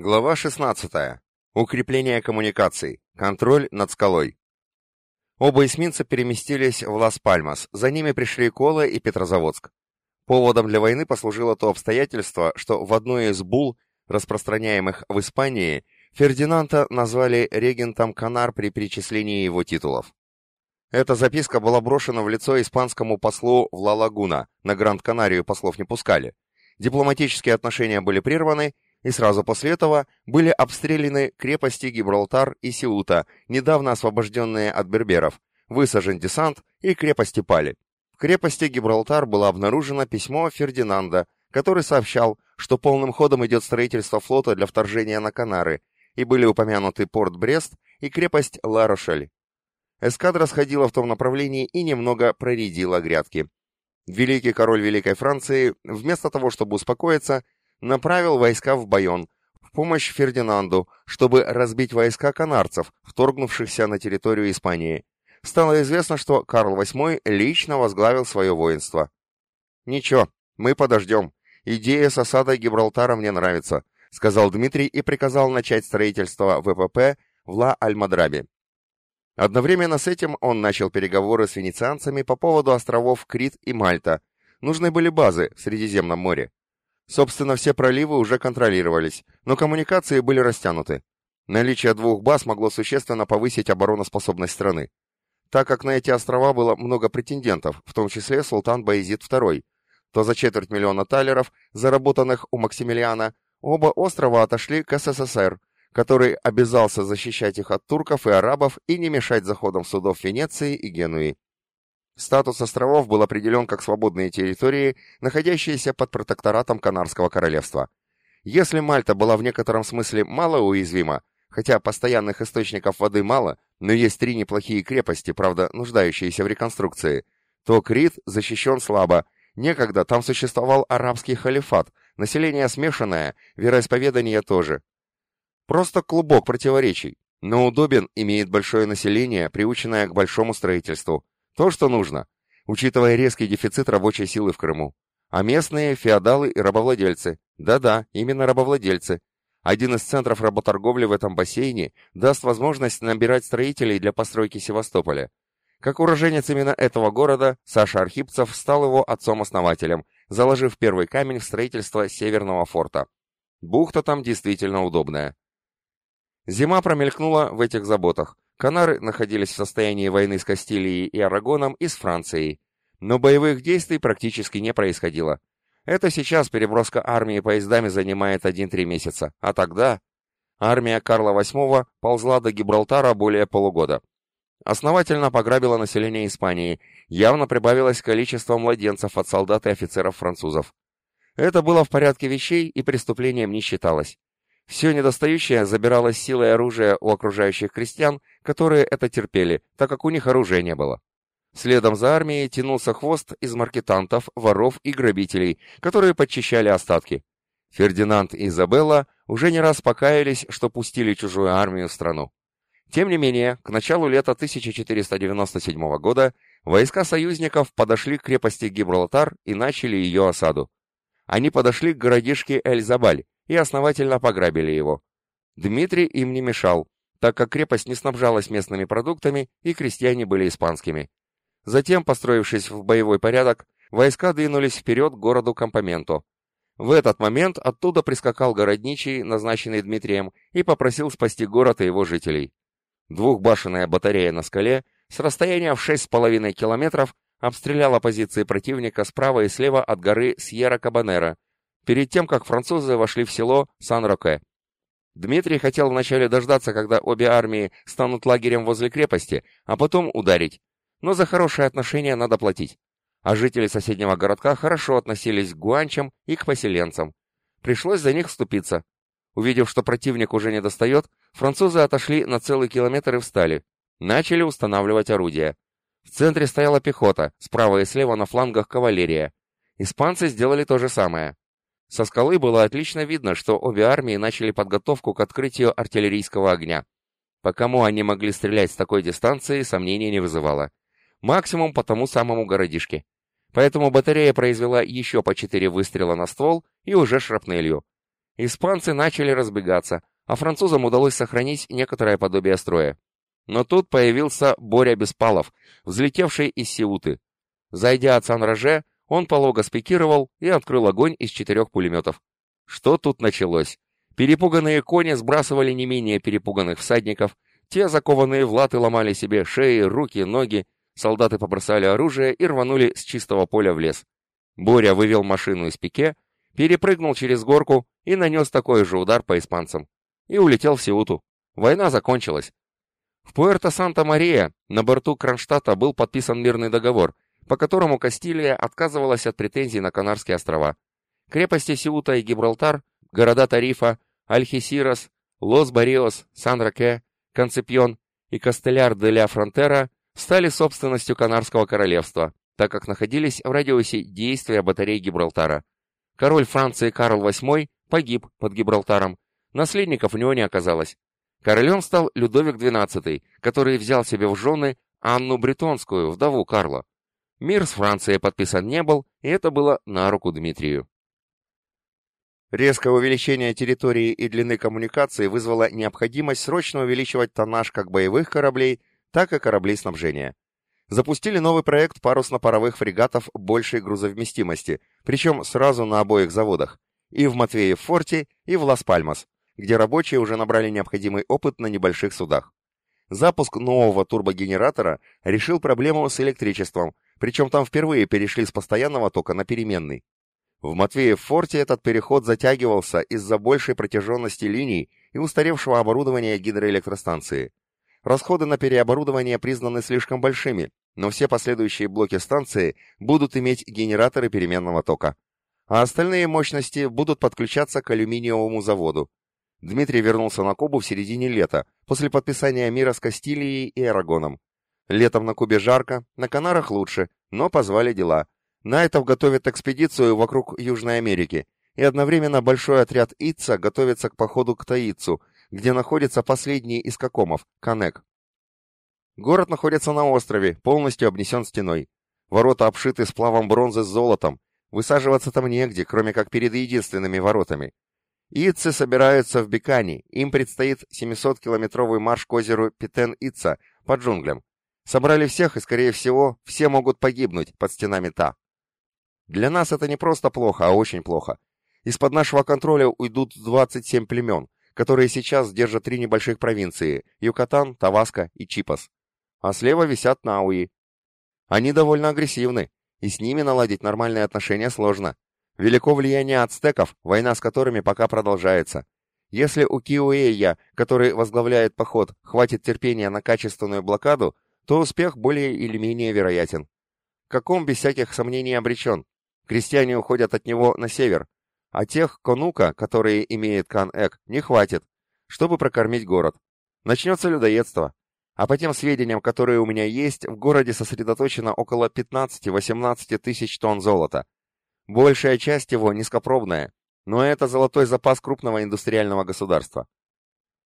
Глава 16. Укрепление коммуникаций. Контроль над скалой. Оба эсминца переместились в Лас-Пальмас, за ними пришли Кола и Петрозаводск. Поводом для войны послужило то обстоятельство, что в одной из бул, распространяемых в Испании, Фердинанда назвали регентом Канар при перечислении его титулов. Эта записка была брошена в лицо испанскому послу в Ла-Лагуна, на Гранд-Канарию послов не пускали. Дипломатические отношения были прерваны, и сразу после этого были обстреляны крепости Гибралтар и Сеута, недавно освобожденные от берберов, высажен десант и крепости пали. В крепости Гибралтар было обнаружено письмо Фердинанда, который сообщал, что полным ходом идет строительство флота для вторжения на Канары, и были упомянуты порт Брест и крепость Ла-Рошель. Эскадра сходила в том направлении и немного проредила грядки. Великий король Великой Франции, вместо того, чтобы успокоиться, направил войска в Байон, в помощь Фердинанду, чтобы разбить войска канарцев, вторгнувшихся на территорию Испании. Стало известно, что Карл VIII лично возглавил свое воинство. «Ничего, мы подождем. Идея с осадой Гибралтара мне нравится», сказал Дмитрий и приказал начать строительство ВПП в Ла-Альмадрабе. Одновременно с этим он начал переговоры с венецианцами по поводу островов Крит и Мальта. Нужны были базы в Средиземном море. Собственно, все проливы уже контролировались, но коммуникации были растянуты. Наличие двух баз могло существенно повысить обороноспособность страны. Так как на эти острова было много претендентов, в том числе султан Баизид II, то за четверть миллиона талеров, заработанных у Максимилиана, оба острова отошли к СССР, который обязался защищать их от турков и арабов и не мешать заходам судов Венеции и Генуи. Статус островов был определен как свободные территории, находящиеся под протекторатом Канарского королевства. Если Мальта была в некотором смысле мало уязвима, хотя постоянных источников воды мало, но есть три неплохие крепости, правда, нуждающиеся в реконструкции, то Крит защищен слабо. Некогда там существовал арабский халифат, население смешанное, вероисповедание тоже. Просто клубок противоречий, но удобен, имеет большое население, приученное к большому строительству. То, что нужно, учитывая резкий дефицит рабочей силы в Крыму. А местные – феодалы и рабовладельцы. Да-да, именно рабовладельцы. Один из центров работорговли в этом бассейне даст возможность набирать строителей для постройки Севастополя. Как уроженец именно этого города, Саша Архипцев стал его отцом-основателем, заложив первый камень в строительство Северного форта. Бухта там действительно удобная. Зима промелькнула в этих заботах. Канары находились в состоянии войны с Кастилией и Арагоном и с Францией, но боевых действий практически не происходило. Это сейчас переброска армии поездами занимает 1-3 месяца, а тогда армия Карла VIII ползла до Гибралтара более полугода. Основательно пограбила население Испании, явно прибавилось количество младенцев от солдат и офицеров французов. Это было в порядке вещей и преступлением не считалось. Все недостающее забиралось силой оружия у окружающих крестьян, которые это терпели, так как у них оружия не было. Следом за армией тянулся хвост из маркетантов, воров и грабителей, которые подчищали остатки. Фердинанд и Изабелла уже не раз покаялись, что пустили чужую армию в страну. Тем не менее, к началу лета 1497 года войска союзников подошли к крепости Гибралтар и начали ее осаду. Они подошли к городишке Эль-Забаль, и основательно пограбили его. Дмитрий им не мешал, так как крепость не снабжалась местными продуктами и крестьяне были испанскими. Затем, построившись в боевой порядок, войска двинулись вперед к городу Кампоменто. В этот момент оттуда прискакал городничий, назначенный Дмитрием, и попросил спасти город и его жителей. Двухбашенная батарея на скале с расстояния в 6,5 километров обстреляла позиции противника справа и слева от горы Сьерра-Кабанера, перед тем, как французы вошли в село Сан-Роке. Дмитрий хотел вначале дождаться, когда обе армии станут лагерем возле крепости, а потом ударить. Но за хорошие отношения надо платить. А жители соседнего городка хорошо относились к гуанчам и к поселенцам. Пришлось за них вступиться. Увидев, что противник уже не достает, французы отошли на целый километр и встали. Начали устанавливать орудия. В центре стояла пехота, справа и слева на флангах кавалерия. Испанцы сделали то же самое. Со скалы было отлично видно, что обе армии начали подготовку к открытию артиллерийского огня. По кому они могли стрелять с такой дистанции, сомнений не вызывало. Максимум по тому самому городишке. Поэтому батарея произвела еще по четыре выстрела на ствол и уже шрапнелью. Испанцы начали разбегаться, а французам удалось сохранить некоторое подобие строя. Но тут появился Боря Беспалов, взлетевший из Сеуты. Зайдя от Сан-Роже, он полого спикировал и открыл огонь из четырех пулеметов. Что тут началось? Перепуганные кони сбрасывали не менее перепуганных всадников, те, закованные в латы, ломали себе шеи, руки, ноги, солдаты побросали оружие и рванули с чистого поля в лес. Боря вывел машину из пике, перепрыгнул через горку и нанес такой же удар по испанцам. И улетел в Сеуту. Война закончилась. В Пуэрто-Санта-Мария на борту Кронштадта был подписан мирный договор, по которому Кастилия отказывалась от претензий на Канарские острова. Крепости Сеута и Гибралтар, города Тарифа, Альхисирос, Лос-Бариос, Сан-Роке, Концепьон и Кастеляр де ля Фронтера стали собственностью Канарского королевства, так как находились в радиусе действия батарей Гибралтара. Король Франции Карл VIII погиб под Гибралтаром, наследников у него не оказалось. Королем стал Людовик XII, который взял себе в жены Анну Бретонскую, вдову Карла. Мир с Францией подписан не был, и это было на руку Дмитрию. Резкое увеличение территории и длины коммуникации вызвало необходимость срочно увеличивать тоннаж как боевых кораблей, так и кораблей снабжения. Запустили новый проект парусно-паровых фрегатов большей грузовместимости, причем сразу на обоих заводах, и в Матвеев-Форте, и в Лас-Пальмас, где рабочие уже набрали необходимый опыт на небольших судах. Запуск нового турбогенератора решил проблему с электричеством, причем там впервые перешли с постоянного тока на переменный. В Матвеев-форте этот переход затягивался из-за большей протяженности линий и устаревшего оборудования гидроэлектростанции. Расходы на переоборудование признаны слишком большими, но все последующие блоки станции будут иметь генераторы переменного тока. А остальные мощности будут подключаться к алюминиевому заводу. Дмитрий вернулся на Кубу в середине лета, после подписания мира с Кастилией и Арагоном. Летом на Кубе жарко, на Канарах лучше, но позвали дела – Найтов готовит экспедицию вокруг Южной Америки, и одновременно большой отряд Итца готовится к походу к Таицу, где находится последний из кокомов – Канек. Город находится на острове, полностью обнесен стеной. Ворота обшиты сплавом бронзы с золотом. Высаживаться там негде, кроме как перед единственными воротами. Итцы собираются в Бекани, им предстоит 700-километровый марш к озеру Питен-Итца по джунглям. Собрали всех, и, скорее всего, все могут погибнуть под стенами Та. Для нас это не просто плохо, а очень плохо. Из-под нашего контроля уйдут 27 племен, которые сейчас держат три небольших провинции – Юкатан, Таваска и Чипас. А слева висят Науи. Они довольно агрессивны, и с ними наладить нормальные отношения сложно. Велико влияние ацтеков, война с которыми пока продолжается. Если у Киуэя, который возглавляет поход, хватит терпения на качественную блокаду, то успех более или менее вероятен. Каком без всяких сомнений обречен, Крестьяне уходят от него на север, а тех конука, которые имеет Кан-Эк, не хватит, чтобы прокормить город. Начнется людоедство. А по тем сведениям, которые у меня есть, в городе сосредоточено около 15-18 тысяч тонн золота. Большая часть его низкопробная, но это золотой запас крупного индустриального государства.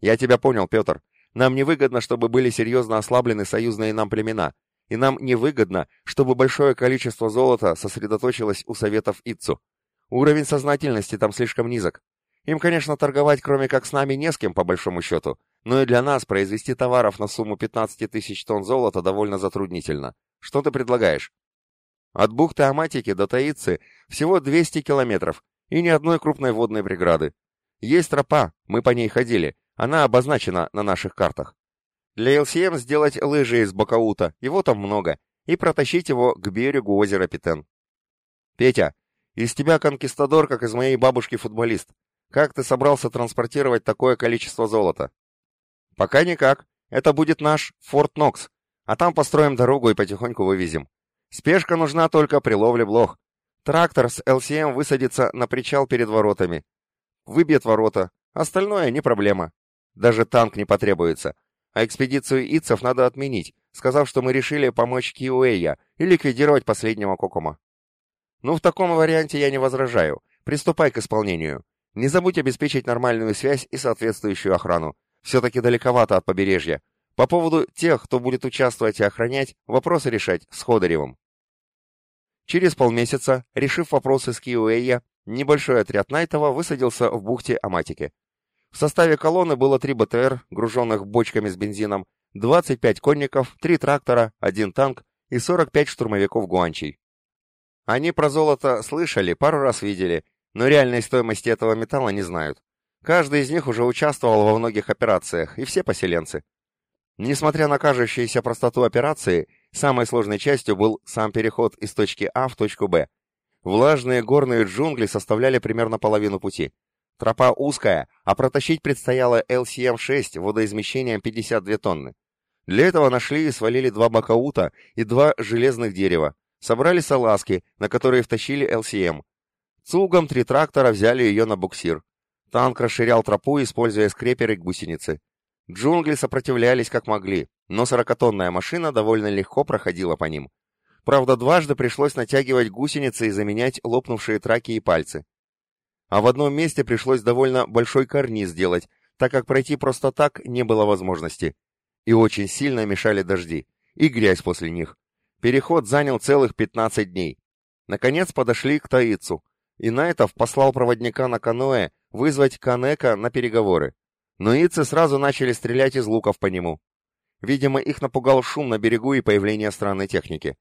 Я тебя понял, Петр. Нам невыгодно, чтобы были серьезно ослаблены союзные нам племена, и нам невыгодно, чтобы большое количество золота сосредоточилось у советов ИЦУ. Уровень сознательности там слишком низок. Им, конечно, торговать кроме как с нами не с кем, по большому счету, но и для нас произвести товаров на сумму 15 тысяч тонн золота довольно затруднительно. Что ты предлагаешь? От бухты Аматики до Таицы всего 200 километров и ни одной крупной водной преграды. Есть тропа, мы по ней ходили, она обозначена на наших картах. Для ЛСМ сделать лыжи из Бакаута, его там много, и протащить его к берегу озера Питен. Петя, из тебя конкистадор, как из моей бабушки футболист. Как ты собрался транспортировать такое количество золота? Пока никак. Это будет наш Форт Нокс. А там построим дорогу и потихоньку вывезем. Спешка нужна только при ловле блох. Трактор с ЛСМ высадится на причал перед воротами. Выбьет ворота. Остальное не проблема. Даже танк не потребуется а экспедицию Итцев надо отменить, сказав, что мы решили помочь Киуэя и ликвидировать последнего Кокома. Ну, в таком варианте я не возражаю. Приступай к исполнению. Не забудь обеспечить нормальную связь и соответствующую охрану. Все-таки далековато от побережья. По поводу тех, кто будет участвовать и охранять, вопросы решать с Ходоревым. Через полмесяца, решив вопросы с Киуэя, небольшой отряд Найтова высадился в бухте Аматики. В составе колонны было три БТР, груженных бочками с бензином, 25 конников, три трактора, один танк и 45 штурмовиков гуанчей. Они про золото слышали, пару раз видели, но реальной стоимости этого металла не знают. Каждый из них уже участвовал во многих операциях, и все поселенцы. Несмотря на кажущуюся простоту операции, самой сложной частью был сам переход из точки А в точку Б. Влажные горные джунгли составляли примерно половину пути. Тропа узкая, а протащить предстояло LCM-6 водоизмещением 52 тонны. Для этого нашли и свалили два бакаута и два железных дерева, собрали салазки, на которые втащили LCM. Цугом три трактора взяли ее на буксир. Танк расширял тропу, используя скреперы гусеницы. Джунгли сопротивлялись как могли, но сорокатонная машина довольно легко проходила по ним. Правда, дважды пришлось натягивать гусеницы и заменять лопнувшие траки и пальцы. А в одном месте пришлось довольно большой карниз сделать, так как пройти просто так не было возможности. И очень сильно мешали дожди, и грязь после них. Переход занял целых 15 дней. Наконец подошли к Таицу, и Найтов послал проводника на каноэ вызвать Канека на переговоры но ицы сразу начали стрелять из луков по нему. Видимо, их напугал шум на берегу и появление странной техники.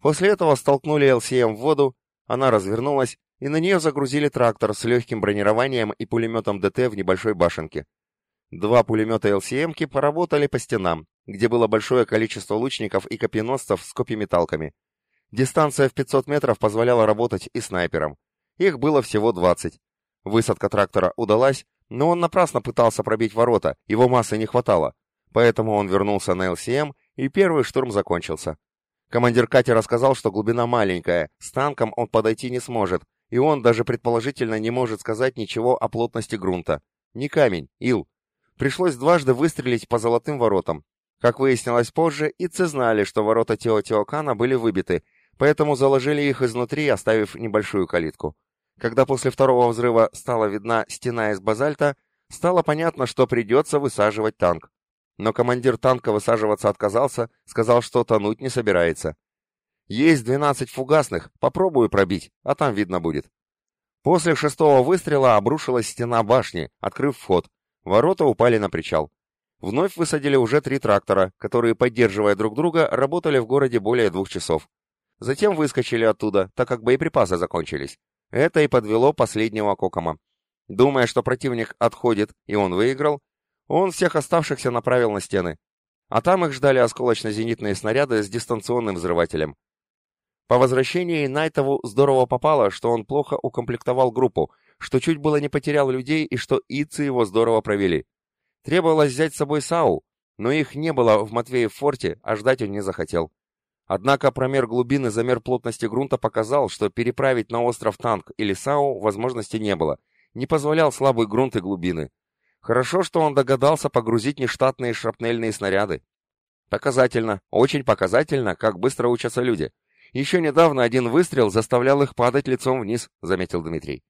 После этого столкнули ЛСМ в воду, она развернулась, и на нее загрузили трактор с легким бронированием и пулеметом ДТ в небольшой башенке. Два пулемета ЛСМки поработали по стенам, где было большое количество лучников и копьеносцев с копьеметалками. Дистанция в 500 метров позволяла работать и снайперам. Их было всего 20. Высадка трактора удалась, но он напрасно пытался пробить ворота, его массы не хватало. Поэтому он вернулся на ЛСМ, и первый штурм закончился. Командир катера сказал, что глубина маленькая, с танком он подойти не сможет, и он даже предположительно не может сказать ничего о плотности грунта. Не камень, ил. Пришлось дважды выстрелить по золотым воротам. Как выяснилось позже, ицы знали, что ворота Теотиокана были выбиты, поэтому заложили их изнутри, оставив небольшую калитку. Когда после второго взрыва стала видна стена из базальта, стало понятно, что придется высаживать танк. Но командир танка высаживаться отказался, сказал, что тонуть не собирается. «Есть двенадцать фугасных, попробую пробить, а там видно будет». После шестого выстрела обрушилась стена башни, открыв вход. Ворота упали на причал. Вновь высадили уже три трактора, которые, поддерживая друг друга, работали в городе более двух часов. Затем выскочили оттуда, так как боеприпасы закончились. Это и подвело последнего Кокома. Думая, что противник отходит, и он выиграл, он всех оставшихся направил на стены. А там их ждали осколочно-зенитные снаряды с дистанционным взрывателем. По возвращении Найтову здорово попало, что он плохо укомплектовал группу, что чуть было не потерял людей и что ицы его здорово провели. Требовалось взять с собой САУ, но их не было в Матвеев форте, а ждать он не захотел. Однако промер глубины замер плотности грунта показал, что переправить на остров танк или САУ возможности не было. Не позволял слабый грунт и глубины. Хорошо, что он догадался погрузить нештатные шрапнельные снаряды. Показательно, очень показательно, как быстро учатся люди. Еще недавно один выстрел заставлял их падать лицом вниз, заметил Дмитрий.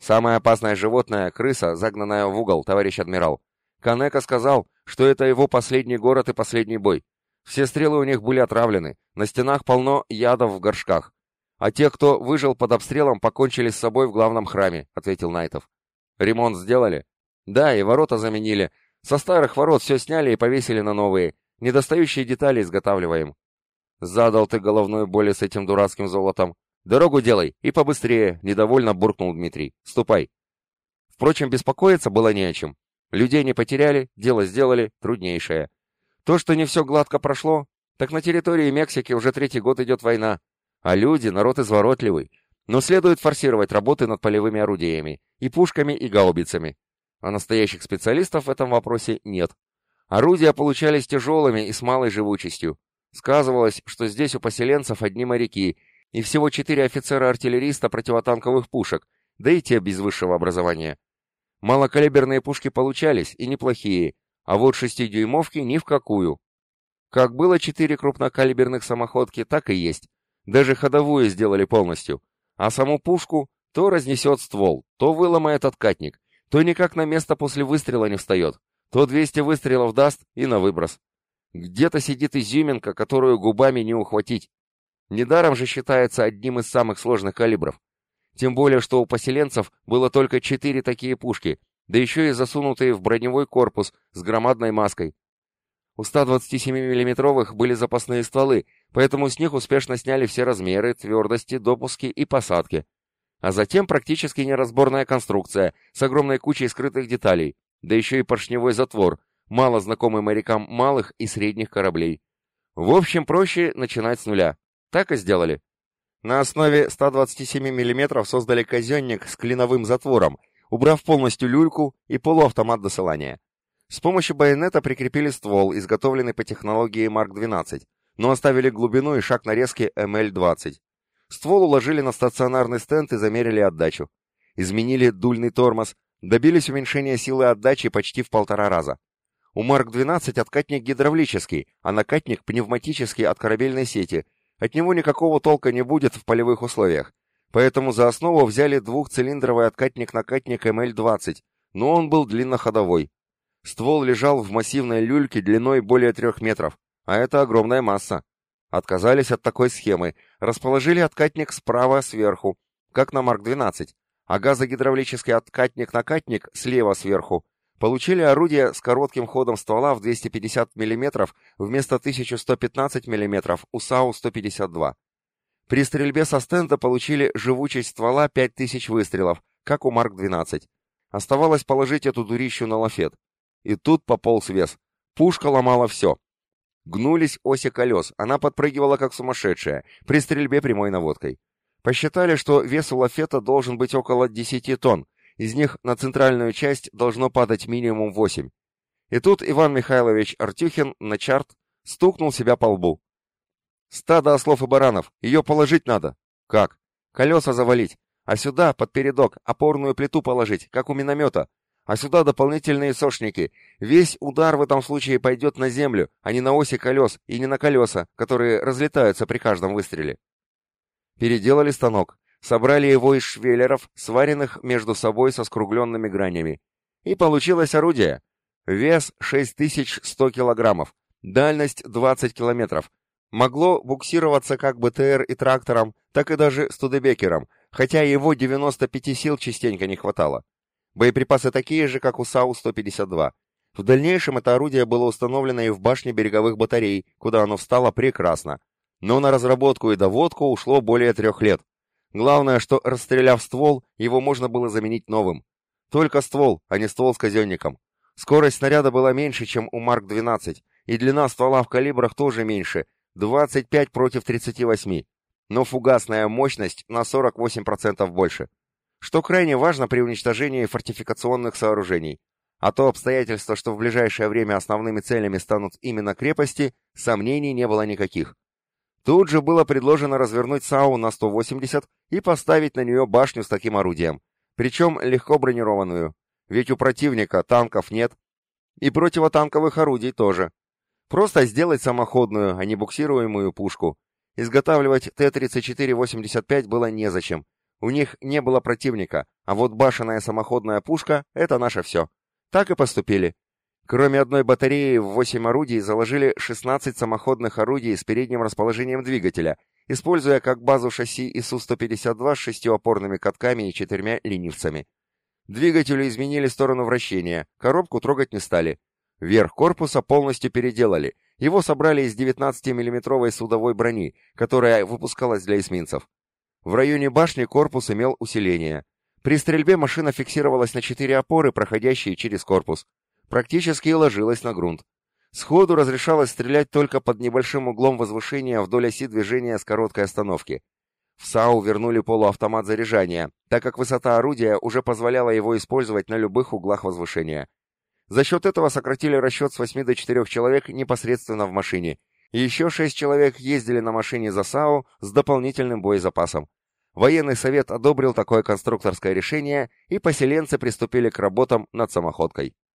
Самое опасное животное — крыса, загнанная в угол, товарищ адмирал. Канека сказал, что это его последний город и последний бой. Все стрелы у них были отравлены, на стенах полно ядов в горшках. А те, кто выжил под обстрелом, покончили с собой в главном храме, ответил Найтов. Ремонт сделали? Да, и ворота заменили. Со старых ворот все сняли и повесили на новые. Недостающие детали изготавливаем. Задал ты головной боли с этим дурацким золотом. Дорогу делай, и побыстрее, недовольно буркнул Дмитрий. Ступай. Впрочем, беспокоиться было не о чем. Людей не потеряли, дело сделали, труднейшее. То, что не все гладко прошло, так на территории Мексики уже третий год идет война, а люди — народ изворотливый. Но следует форсировать работы над полевыми орудиями, и пушками, и гаубицами. А настоящих специалистов в этом вопросе нет. Орудия получались тяжелыми и с малой живучестью. Сказывалось, что здесь у поселенцев одни моряки, и всего четыре офицера-артиллериста противотанковых пушек, да и те без высшего образования. Малокалиберные пушки получались, и неплохие, а вот шестидюймовки ни в какую. Как было четыре крупнокалиберных самоходки, так и есть. Даже ходовую сделали полностью. А саму пушку то разнесет ствол, то выломает откатник, то никак на место после выстрела не встает, то 200 выстрелов даст и на выброс. Где-то сидит изюминка, которую губами не ухватить. Недаром же считается одним из самых сложных калибров. Тем более, что у поселенцев было только четыре такие пушки, да еще и засунутые в броневой корпус с громадной маской. У 127 миллиметровых были запасные стволы, поэтому с них успешно сняли все размеры, твердости, допуски и посадки. А затем практически неразборная конструкция с огромной кучей скрытых деталей, да еще и поршневой затвор, мало знакомый морякам малых и средних кораблей. В общем, проще начинать с нуля. Так и сделали. На основе 127 мм создали казенник с клиновым затвором, убрав полностью люльку и полуавтомат досылания. С помощью байонета прикрепили ствол, изготовленный по технологии Марк-12, но оставили глубину и шаг нарезки МЛ-20. Ствол уложили на стационарный стенд и замерили отдачу. Изменили дульный тормоз, добились уменьшения силы отдачи почти в полтора раза. У Марк-12 откатник гидравлический, а накатник пневматический от корабельной сети, от него никакого толка не будет в полевых условиях. Поэтому за основу взяли двухцилиндровый откатник-накатник МЛ-20, но он был длинноходовой. Ствол лежал в массивной люльке длиной более трех метров, а это огромная масса. Отказались от такой схемы, расположили откатник справа сверху, как на Марк-12, а газогидравлический откатник-накатник слева сверху, получили орудие с коротким ходом ствола в 250 мм вместо 1115 мм у САУ-152. При стрельбе со стенда получили живучесть ствола 5000 выстрелов, как у Марк-12. Оставалось положить эту дурищу на лафет. И тут пополз вес. Пушка ломала все. Гнулись оси колес, она подпрыгивала как сумасшедшая, при стрельбе прямой наводкой. Посчитали, что вес у лафета должен быть около 10 тонн, из них на центральную часть должно падать минимум восемь. И тут Иван Михайлович Артюхин на чарт стукнул себя по лбу. Стадо ослов и баранов, ее положить надо. Как? Колеса завалить, а сюда, под передок, опорную плиту положить, как у миномета, а сюда дополнительные сошники. Весь удар в этом случае пойдет на землю, а не на оси колес и не на колеса, которые разлетаются при каждом выстреле. Переделали станок, собрали его из швеллеров, сваренных между собой со скругленными гранями. И получилось орудие. Вес 6100 килограммов, дальность 20 километров. Могло буксироваться как БТР и трактором, так и даже студебекером, хотя его 95 сил частенько не хватало. Боеприпасы такие же, как у САУ-152. В дальнейшем это орудие было установлено и в башне береговых батарей, куда оно встало прекрасно. Но на разработку и доводку ушло более трех лет. Главное, что, расстреляв ствол, его можно было заменить новым. Только ствол, а не ствол с казенником. Скорость снаряда была меньше, чем у Марк-12, и длина ствола в калибрах тоже меньше, 25 против 38. Но фугасная мощность на 48% больше. Что крайне важно при уничтожении фортификационных сооружений. А то обстоятельство, что в ближайшее время основными целями станут именно крепости, сомнений не было никаких. Тут же было предложено развернуть САУ на 180 и поставить на нее башню с таким орудием, причем легко бронированную, ведь у противника танков нет, и противотанковых орудий тоже. Просто сделать самоходную, а не буксируемую пушку. Изготавливать Т-34-85 было незачем. У них не было противника, а вот башенная самоходная пушка — это наше все. Так и поступили. Кроме одной батареи в 8 орудий заложили 16 самоходных орудий с передним расположением двигателя, используя как базу шасси ИСУ-152 с шестью опорными катками и четырьмя ленивцами. Двигателю изменили сторону вращения, коробку трогать не стали. Верх корпуса полностью переделали, его собрали из 19 миллиметровой судовой брони, которая выпускалась для эсминцев. В районе башни корпус имел усиление. При стрельбе машина фиксировалась на четыре опоры, проходящие через корпус практически ложилась на грунт. Сходу разрешалось стрелять только под небольшим углом возвышения вдоль оси движения с короткой остановки. В САУ вернули полуавтомат заряжания, так как высота орудия уже позволяла его использовать на любых углах возвышения. За счет этого сократили расчет с 8 до 4 человек непосредственно в машине, еще 6 человек ездили на машине за САУ с дополнительным боезапасом. Военный совет одобрил такое конструкторское решение, и поселенцы приступили к работам над самоходкой.